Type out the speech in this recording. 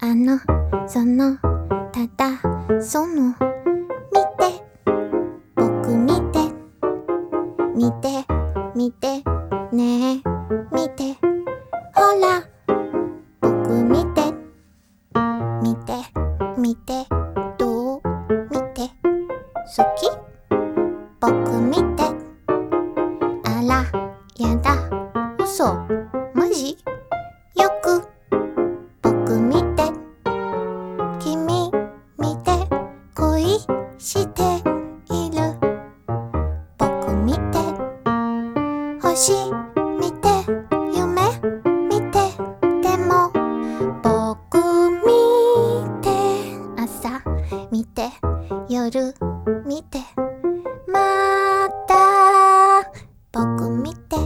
あの、その、ただ、その、見て、僕見て、見て、見て、ねえ、見て、ほら、僕見て、見て、見て、どう？見て、好き？僕見て、あら、やだ、嘘、マジ？よく、している。僕見て。星見て。夢見て。でも僕見て。朝見て。夜見て。また僕見て。